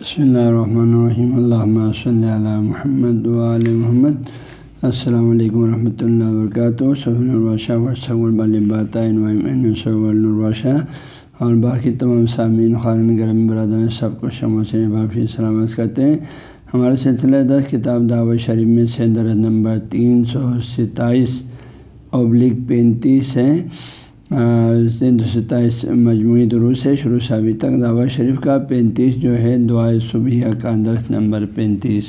بسم اللہ الرحمن الرحیم اللہ صلی علی محمد علیہ محمد السلام علیکم ورحمۃ اللہ وبرکاتہ صحیح الباشہ ورثہ اور باقی تمام سامعین خارن گرم برادر سب کو شمع سے بافی سلامت کرتے ہیں ہمارے سلسلہ دس کتاب دعوت شریف میں سے درد نمبر تین سو ستائیس ابلک پینتیس ہے ستائیس مجموعی دروس ہے، شروع سے ابھی تک دعوت شریف کا پینتیس جو ہے دعائے صبح کا درس نمبر پینتیس۔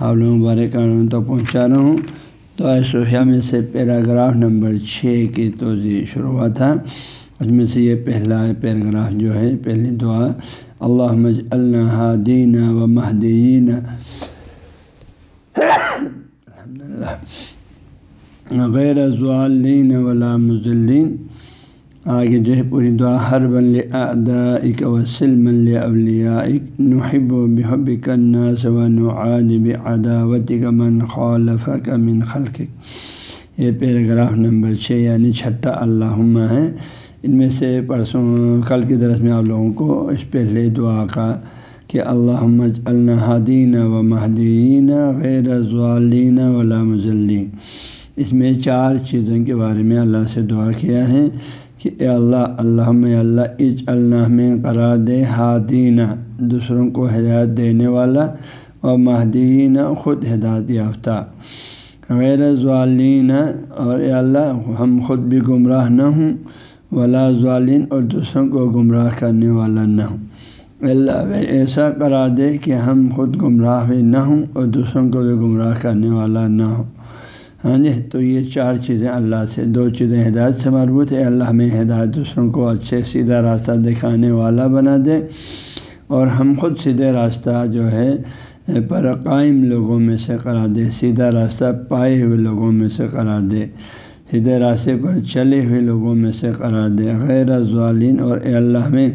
آپ لوگوں مبارک تک پہنچا رہا ہوں۔ دعائے صبح میں سے پیراگراف نمبر چھ کی توضیع شروع ہوا تھا۔ اس میں سے یہ پہلا پیراگراف جو ہے، پہلی دعا اللہ مج اللہ دین و مہدین الحمد للہ غیر ضالین ولا مزلین آگے جو ہے پوری دعا ہر بن اک وسلم اولیاءک نحب و بحب کرنا و نعاد بعداوت کا من خالف کا من خلق یہ پیراگراف نمبر چھ یعنی چھٹا اللہ ہے۔ ان میں سے پرسوں کل کے درس میں آپ لوگوں کو اس پہلے دعا کا کہ اللہ الحدین و مہدین غیر ضالین ولا مزلین اس میں چار چیزوں کے بارے میں اللہ سے دعا کیا ہے کہ اے اللہ اللہ میں اللہ اج اللہ میں قرار دے ہادینہ دوسروں کو ہدایت دینے والا، اور مہدین خود ہدایت یافتہ، غیر ضالین اور اے اللہ، ہم خود بھی گمراہ نہ ہوں، ولا ضالین اور دوسروں کو گمراہ کرنے والا نہ ہوں۔ اللہ ایسا قرار دے کہ ہم خود گمراہ بھی نہ ہوں، اور دوسروں کو بھی گمراہ کرنے والا نہ ہوں۔ ہاں جی تو یہ چار چیزیں اللہ سے، دو چیزیں ہدایت سے مربوط ہے اللہ میں ہدایت دوسروں کو اچھے سیدھا راستہ دکھانے والا بنا دے اور ہم خود سیدھے راستہ جو ہے، پر قائم لوگوں میں سے قرار دے، سیدھا راستہ پائے ہوئے لوگوں میں سے قرار دے۔ سیدھے راستے پر چلے ہوئے لوگوں میں سے قرار دے۔ غیر ضوالین اور اے اللہ میں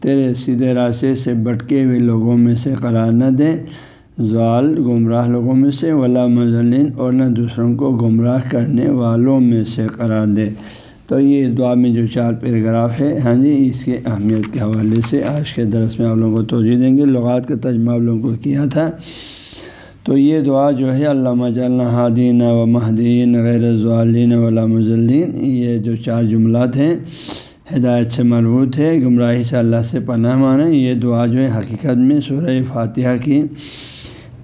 تیرے سیدھے راستے سے بٹکے ہوئے لوگوں میں سے قرار نہ دے۔ زوال گمراہ لوگوں میں سے، ولا مزلین اور نہ دوسروں کو گمراہ کرنے والوں میں سے قرار دے۔ تو یہ دعا میں جو چار پیراگراف ہے ہاں جی اس کے اہمیت کے حوالے سے آج کے درس میں آپ لوگوں کو توجہ دیں گے۔ لغات کا تجمہ آپ لوگوں کو کیا تھا۔ تو یہ دعا جو ہے، علامہ جلحدین و مہدین غیر ضوالین ولا مزلین یہ جو چار جملات ہیں، ہدایت سے مربوط ہے، گمراہی سے اللہ سے پناہ مانے یہ دعا جو ہے، حقیقت میں سورہ فاتحہ کی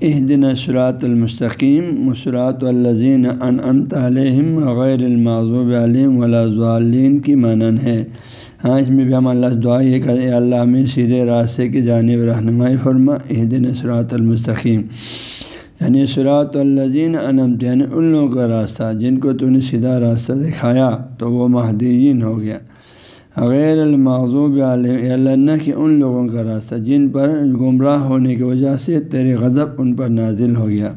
دن سرات المستقیم مسرات الزین ان تعلیم غیر المعضوب علیم ضالین کی مانن ہے۔ ہاں اس میں بھی ہم اللہ دعا یہ کرے اللہ میں سیدھے راستے کی جانب رہنمائی فرما دن سرات المستقیم یعنی سرات الزین انمت یعنی ان لوگوں کا راستہ، جن کو تو نے سیدھا راستہ دکھایا، تو وہ مہدین ہو گیا۔ غیر المعضوب علیہ اللہ کہ ان لوگوں کا راستہ، جن پر گمراہ ہونے کی وجہ سے تیرے غضب ان پر نازل ہو گیا۔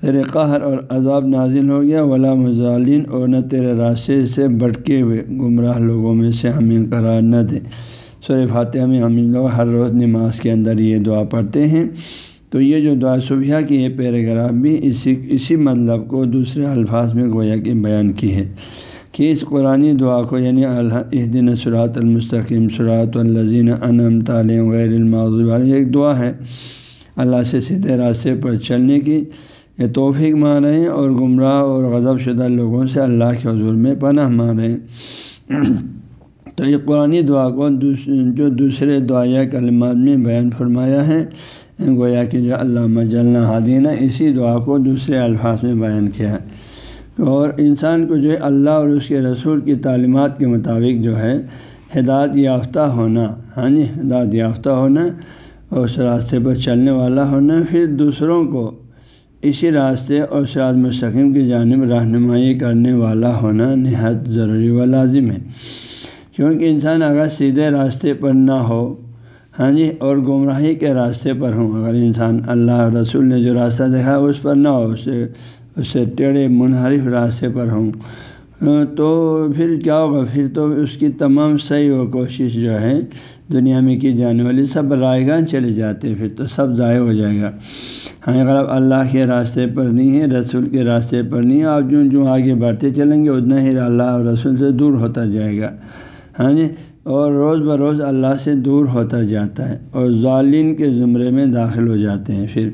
تیرے قہر اور عذاب نازل ہو گیا، ولا مظالین اور نہ تیرے راستے سے بٹکے ہوئے گمراہ لوگوں میں سے ہمیں قرار نہ دے۔ سور فاتحہ میں ہم لوگ ہر روز نماز کے اندر یہ دعا پڑھتے ہیں۔ تو یہ جو دعا صبح کی یہ پیراگراف بھی اسی اسی مطلب کو دوسرے الفاظ میں گویا کہ بیان کی ہے۔ کہ اس قرآن دعا کو یعنی اس دن سرات المستقیم سرات الزین انم تعلیم غیر المعضوب ایک دعا ہے اللہ سے سیدھے راستے پر چلنے کی، یہ توفیق ماں رہے ہیں اور گمراہ اور غضب شدہ لوگوں سے اللہ کے حضور میں پناہ ماں رہے ہیں۔ تو یہ قرآن دعا کو جو دوسرے دعائیہ کلمات میں بیان فرمایا ہے، گویا کہ جو اللہ مجلّہ حادینہ اسی دعا کو دوسرے الفاظ میں بیان کیا ہے۔ اور انسان کو جو ہے اللہ اور اس کے رسول کی تعلیمات کے مطابق جو ہے ہدایت یافتہ ہونا ہاں جی ہدایت یافتہ ہونا اور اس راستے پر چلنے والا ہونا، پھر دوسروں کو اسی راستے اور سراج مستقیم کی جانب رہنمائی کرنے والا ہونا نہایت ضروری و لازم ہے۔ کیونکہ انسان اگر سیدھے راستے پر نہ ہو ہاں جی اور گمراہی کے راستے پر ہوں، اگر انسان اللہ رسول نے جو راستہ دیکھا، اس پر نہ ہو، اسے اس سے ٹیڑھے منحرف راستے پر ہوں۔ تو پھر کیا ہوگا؟ پھر تو اس کی تمام صحیح و کوشش جو ہے، دنیا میں کی جانے والی سب رائے گاہ چلے جاتے پھر تو سب ضائع ہو جائے گا۔ ہاں اگر آپ اللہ کے راستے پر نہیں ہیں، رسول کے راستے پر نہیں ہیں، آپ جو جو آگے بڑھتے چلیں گے، اتنا ہی اللہ اور رسول سے دور ہوتا جائے گا۔ ہاں جی؟ اور روز بروز اللہ سے دور ہوتا جاتا ہے اور ظالین کے زمرے میں داخل ہو جاتے ہیں۔ پھر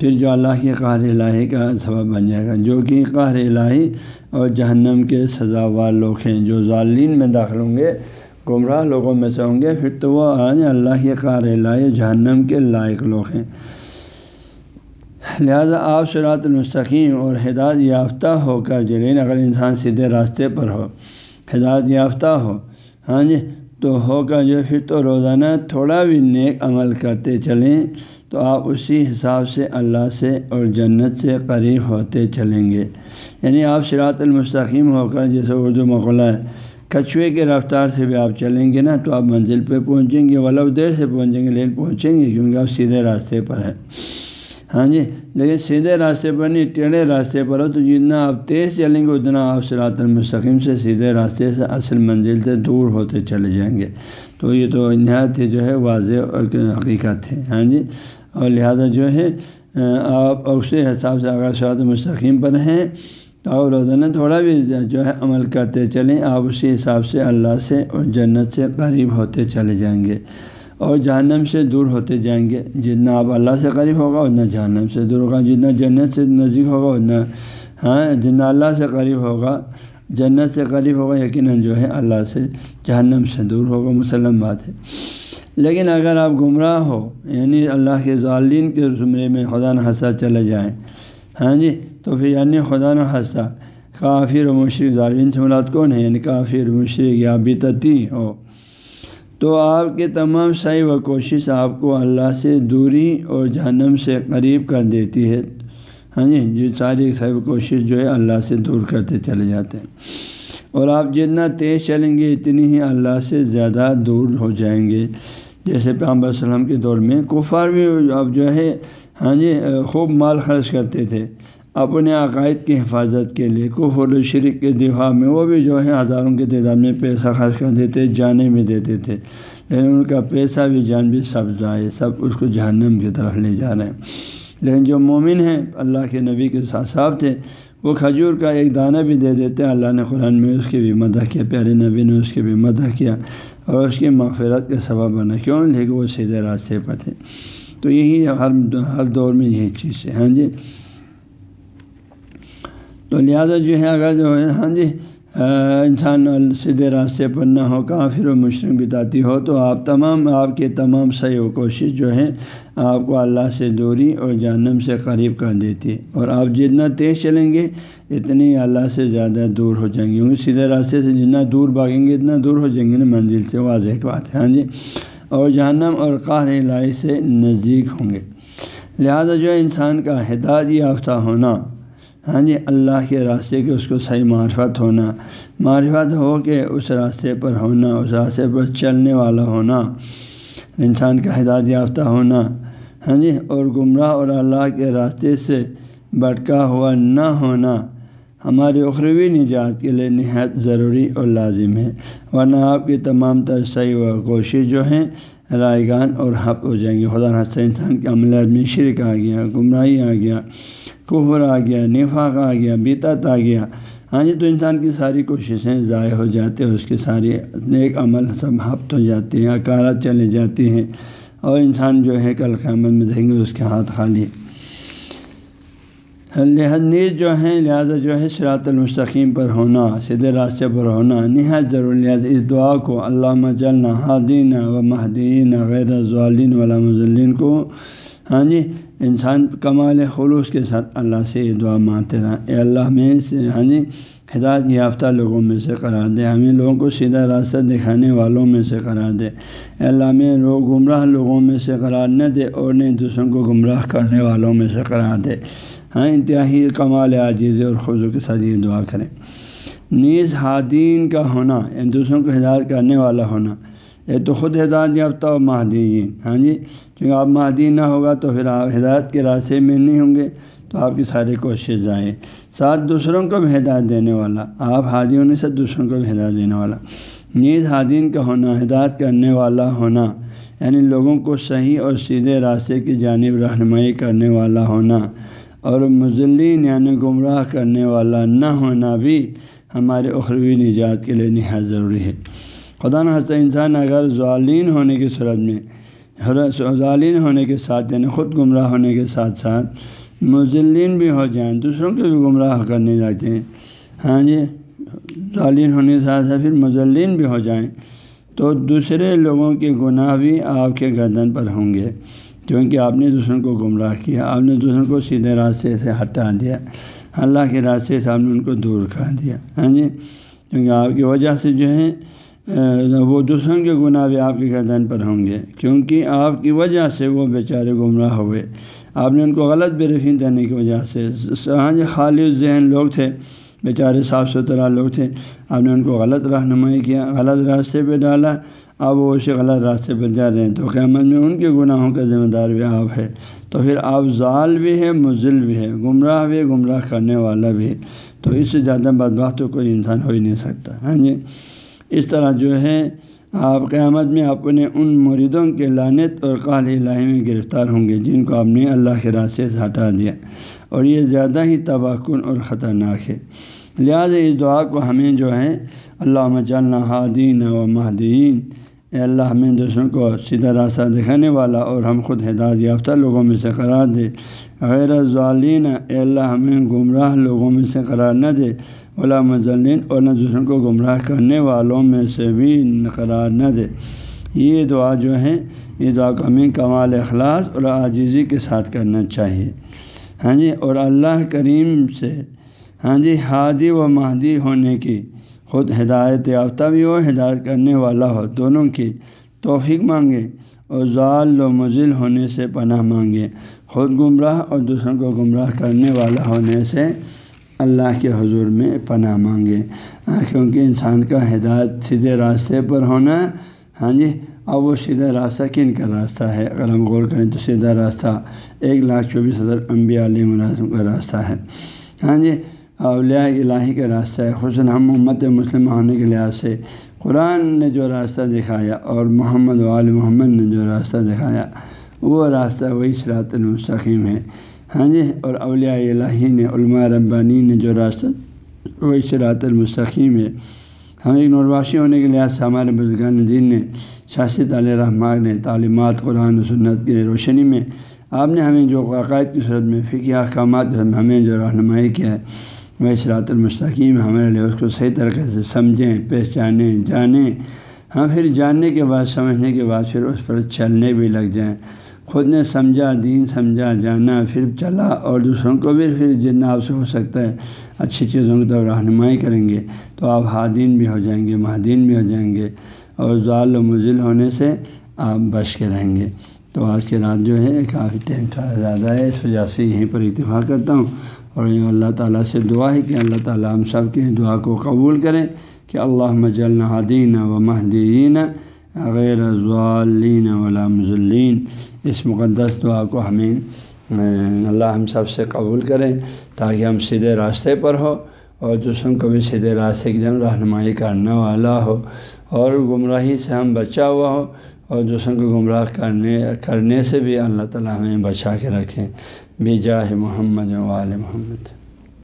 پھر جو اللہ کی قہر الہی کا سبب بن جائے گا۔ جو کہ قہر الہی اور جہنم کے سزاوار لوگ ہیں، جو ظالین میں داخل ہوں گے، گمراہ لوگوں میں سے ہوں گے، پھر تو وہ آج اللہ کی قہر الہی جہنم کے لائق لوگ ہیں۔ لہذا آپ سرات المستقیم اور ہدایت یافتہ ہو کر جلین اگر انسان سیدھے راستے پر ہو، ہدایت یافتہ ہو۔ ہاں جی تو ہو کر جو پھر تو روزانہ تھوڑا بھی نیک عمل کرتے چلیں تو آپ اسی حساب سے اللہ سے اور جنت سے قریب ہوتے چلیں گے۔ یعنی آپ سرات المستقیم ہو کر جیسے اردو مقولہ ہے، کچھوے کے رفتار سے بھی آپ چلیں گے نا، تو آپ منزل پہ پہنچیں گے، ولو دیر سے پہنچیں گے، لیکن پہنچیں گے کیونکہ آپ سیدھے راستے پر ہیں۔ ہاں جی لیکن سیدھے راستے پر نہیں، ٹیڑھے راستے پر ہو، تو جتنا آپ تیز چلیں گے، اتنا آپ سرات المستقیم سے سیدھے راستے سے اصل منزل سے دور ہوتے چلے جائیں گے۔ تو یہ تو نہایت ہی جو ہے واضح اور حقیقت ہے ہاں جی۔ اور لہٰذا جو ہے، آپ اسی حساب سے اگر سرات مستقیم پر ہیں، تو آپ روزانہ تھوڑا بھی جو ہے عمل کرتے چلیں، آپ اسی حساب سے اللہ سے اور جنت سے قریب ہوتے چلے جائیں گے۔ اور جہنم سے دور ہوتے جائیں گے۔ جتنا آپ اللہ سے قریب ہوگا، اتنا جہنم سے دور ہوگا۔ جتنا جنت سے نزدیک ہوگا، اتنا ہاں جتنا اللہ سے قریب ہوگا، جنت سے قریب ہوگا، یقیناً جو ہے اللہ سے جہنم سے دور ہوگا۔ مسلم بات ہے۔ لیکن اگر آپ گمراہ ہو یعنی اللہ کے ظالین کے زمرے میں خدا نحصہ چلے جائیں ہاں جی تو پھر یعنی خدا نحصہ کافر و مشرق ظالین سے مراد کون ہے؟ یعنی کافر مشرق یا بتتی ہو۔ تو آپ کے تمام صحیح و کوشش آپ کو اللہ سے دوری اور جہنم سے قریب کر دیتی ہے۔ ہاں جی جو ساری صحیح و کوشش جو ہے اللہ سے دور کرتے چلے جاتے ہیں۔ اور آپ جتنا تیز چلیں گے، اتنی ہی اللہ سے زیادہ دور ہو جائیں گے۔ جیسے پیغمبر وسلم کے دور میں کفار بھی اب جو ہے ہاں جی خوب مال خرچ کرتے تھے۔ اپنے عقائد کی حفاظت کے لیے کفر و شرک کے دفاع میں وہ بھی جو ہے ہزاروں کی تعداد میں پیسہ خرچ کر دیتے، جانے بھی دیتے تھے۔ لیکن ان کا پیسہ بھی جان بھی سب جائے، سب اس کو جہنم کی طرف لے جا رہے ہیں۔ لیکن جو مومن ہیں، اللہ کے نبی کے ساتھ صاحب تھے، وہ کھجور کا ایک دانہ بھی دے دیتے۔ اللہ نے قرآن میں اس کی بھی مدح کیا پیارے نبی نے اس کی بھی مدح کیا اور اس کی مغفرت کے سبب بنا۔ کیوں؟ لیکن وہ سیدھے راستے پر تھے۔ تو یہی ہر ہر دور میں یہی چیز ہے ہاں جی؟ تو لہٰذا جو ہے اگر جو ہے ہاں جی انسان سیدھے راستے پر نہ ہو، کافر و مشرق بتاتی ہو، تو آپ تمام، آپ کے تمام صحیح و کوشش جو ہے آپ کو اللہ سے دوری اور جہنم سے قریب کر دیتی۔ ہے اور آپ جتنا تیز چلیں گے، اتنی اللہ سے زیادہ دور ہو جائیں گے۔ کیونکہ سیدھے راستے سے جتنا دور بھاگیں گے، اتنا دور ہو جائیں گے نا منزل سے۔ واضح بات ہے ہاں جی۔ اور جہنم اور قہر الہی سے نزدیک ہوں گے۔ لہذا جو انسان کا ہدایت یافتہ ہونا ہاں جی اللہ کے راستے کے اس کو صحیح معرفت ہونا، معرفت ہو کے اس راستے پر ہونا، اس راستے پر چلنے والا ہونا، انسان کا ہدایت یافتہ ہونا ہاں جی اور گمراہ اور اللہ کے راستے سے بھٹکا ہوا نہ ہونا ہماری اخروی نجات کے لیے نہایت ضروری اور لازم ہے، ورنہ آپ کی تمام تر صحیح و کوشش جو ہیں رائے گان اور حق ہو جائیں گے خدا نہ انسان کے عملیات میں شرک آ گیا، گمراہی آ گیا۔ کفر آ گیا، نفاق آ گیا بیتت آ گیا۔ ہاں جی تو انسان کی ساری کوششیں ضائع ہو جاتے ہیں، اس کے ساری نیک عمل سب ہفت ہو جاتے ہیں اکارت چلے جاتے ہیں اور انسان جو ہے کل قیامت میں دیکھیں گے اس کے ہاتھ خالی۔ لہذ نیز جو ہیں لہٰذا جو ہے سرات المستقیم پر ہونا، سیدھے راستے پر ہونا نہایت ضرور لہٰذا اس دعا کو علامہ جلنا حادین و مہدین غیر ظالین مذلین کو ہاں جی انسان کمال خلوص کے ساتھ اللہ سے یہ دعا مانتے رہا اے اللہ، میں سے ہاں جی ہدایت یافتہ لوگوں میں سے قرار دے۔ ہمیں لوگوں کو سیدھا راستہ دکھانے والوں میں سے قرار دے۔ اے اللہ، میں لوگ گمراہ لوگوں میں سے قرار نہ دے اور نہ دوسروں کو گمراہ کرنے والوں میں سے قرار دے۔ ہاں انتہائی کمال عاجز اور خضو کے ساتھ یہ دعا کریں۔ نیز حادین کا ہونا یعنی دوسروں کو ہدایت کرنے والا ہونا یہ تو خود ہدایت یافتہ اور مہدین ہاں جی؟ کیونکہ آپ مہدین نہ ہوگا تو پھر آپ ہدایت کے راستے میں نہیں ہوں گے تو آپ کی ساری کوشش جائیں ساتھ دوسروں کو بھی ہدایت دینے والا۔ آپ حادی ہونے سے دوسروں کو بھی ہدایت دینے والا۔ نیز حادین کا ہونا، ہدایت کرنے والا ہونا یعنی لوگوں کو صحیح اور سیدھے راستے کی جانب رہنمائی کرنے والا ہونا اور مزلین یعنی گمراہ کرنے والا نہ ہونا بھی ہمارے اخروی نجات کے لیے نہایت ضروری ہے۔ خدا نہ انسان اگر ظالین ہونے کی صورت میں ظالین ہونے کے ساتھ یعنی خود گمراہ ہونے کے ساتھ ساتھ مزلین بھی ہو جائیں، دوسروں کو بھی گمراہ کرنے جاتے ہیں۔ ہاں جی ظالین ہونے کے ساتھ ساتھ پھر مزلین بھی ہو جائیں۔ تو دوسرے لوگوں کے گناہ بھی آپ کے گردن پر ہوں گے، کیونکہ آپ نے دوسروں کو گمراہ کیا، آپ نے دوسروں کو سیدھے راستے سے ہٹا دیا۔ اللہ کے راستے سے آپ نے ان کو دور کر دیا۔ ہاں جی کیونکہ آپ کی وجہ سے جو ہے وہ دوسروں کے گناہ بھی آپ کے گردن پر ہوں گے، کیونکہ آپ کی وجہ سے وہ بیچارے گمراہ ہوئے۔ آپ نے ان کو غلط بے دینے کی وجہ سے۔ ہاں جی خالی ذہن لوگ تھے، بیچارے صاف ستھرا لوگ تھے۔ آپ نے ان کو غلط رہنمائی کیا، غلط راستے پہ ڈالا۔ اب وہ اسے غلط راستے پر جا رہے ہیں۔ تو قیامت میں ان کے گناہوں کا ذمہ دار بھی آپ ہے تو پھر آپ ظال بھی ہے مزل بھی ہے گمراہ بھی گمراہ کرنے والا بھی ہے تو اس سے زیادہ بدبخت تو کوئی انسان ہو ہی نہیں سکتا۔ ہاں جی؟ اس طرح جو ہے آپ قیامت میں اپنے ان مریدوں کے لانت اور قال الہی میں گرفتار ہوں گے، جن کو آپ نے اللہ کے راستے سے ہٹا دیا۔ اور یہ زیادہ ہی تباہ کن اور خطرناک ہے۔ لہٰذا اس دعا کو ہمیں جو ہے اللہ مجالنا حادین و مہدین اے اللہ، ہمیں دوسروں کو سیدھا راستہ دکھانے والا اور ہم خود ہدایت یافتہ لوگوں میں سے قرار دے۔ غیر ظالین اے اللہ، ہمیں گمراہ لوگوں میں سے قرار نہ دے۔ اولا مزلین اور نہ دوسروں کو گمراہ کرنے والوں میں سے بھی قرار نہ دے۔ یہ دعا جو ہے یہ دعا کو ہمیں کمال اخلاص اور عاجزی کے ساتھ کرنا چاہیے۔ ہاں جی اور اللہ کریم سے ہاں جی ہادی و مہدی ہونے کی خود ہدایت یافتہ بھی ہو، ہدایت کرنے والا ہو، دونوں کی توفیق مانگے اور ضال و مزل ہونے سے پناہ مانگے۔ خود گمراہ اور دوسروں کو گمراہ کرنے والا ہونے سے اللہ کے حضور میں پناہ مانگے۔ کیونکہ انسان کا ہدایت سیدھے راستے پر ہونا ہاں جی اب وہ سیدھا راستہ کن کا راستہ ہے؟ اگر ہم غور کریں تو سیدھا راستہ ایک لاکھ چوبیس ہزار امبیا علیہ مراسم کا راستہ ہے۔ ہاں جی اولیاء الہی کا راستہ ہے۔ حسن ہم امت مسلم ہونے کے لحاظ سے قرآن نے جو راستہ دکھایا اور محمد وال محمد نے جو راستہ دکھایا، وہ راستہ وہی صراط المستقیم ہے۔ ہاں جی اور اولیاء الہی نے، علماء ربانی نے جو راستہ، وہی صراط المستقیم ہے۔ ہم ایک نورواشی ہونے کے لحاظ سے ہمارے بزرگان دین نے شاشد علیہ رحمان نے، تعلیمات قرآن و سنت کی روشنی میں آپ نے ہمیں جو عقائد کی صورت میں فقی احکامات ہمیں جو رہنمائی کیا ہے وہ اشراط المستقیم ہمارے لیے اس کو صحیح طریقے سے سمجھیں، پہچانیں، جانیں۔ ہاں پھر جاننے کے بعد، سمجھنے کے بعد پھر اس پر چلنے بھی لگ جائیں۔ خود نے سمجھا، دین سمجھا، جانا، پھر چلا اور دوسروں کو بھی پھر جتنا آپ سے ہو سکتا ہے اچھی چیزوں کی طرف رہنمائی کریں گے۔ تو آپ حادین بھی ہو جائیں گے، مہدین بھی ہو جائیں گے اور ضال و مزل ہونے سے آپ بچ کے رہیں گے۔ تو آج کی رات جو ہے، کافی ٹائم تھوڑا زیادہ ہے، اس وجہ سے یہیں پر اتفاق کرتا ہوں۔ اور اللہ تعالیٰ سے دعا ہے کہ اللہ تعالیٰ ہم سب کی دعا کو قبول کریں کہ اللہ مجل و مہدین غیر ضالین مزلین اس مقدس دعا کو ہمیں اللہ ہم سب سے قبول کریں تاکہ ہم سیدھے راستے پر ہو اور دوسروں کو بھی سیدھے راستے کی جن رہنمائی کرنے والا ہو اور گمراہی سے ہم بچا ہوا ہو اور دوسروں کو گمراہ کرنے کرنے سے بھی اللہ تعالیٰ ہمیں بچا کے رکھیں۔ بے جاہ محمد وال محمد۔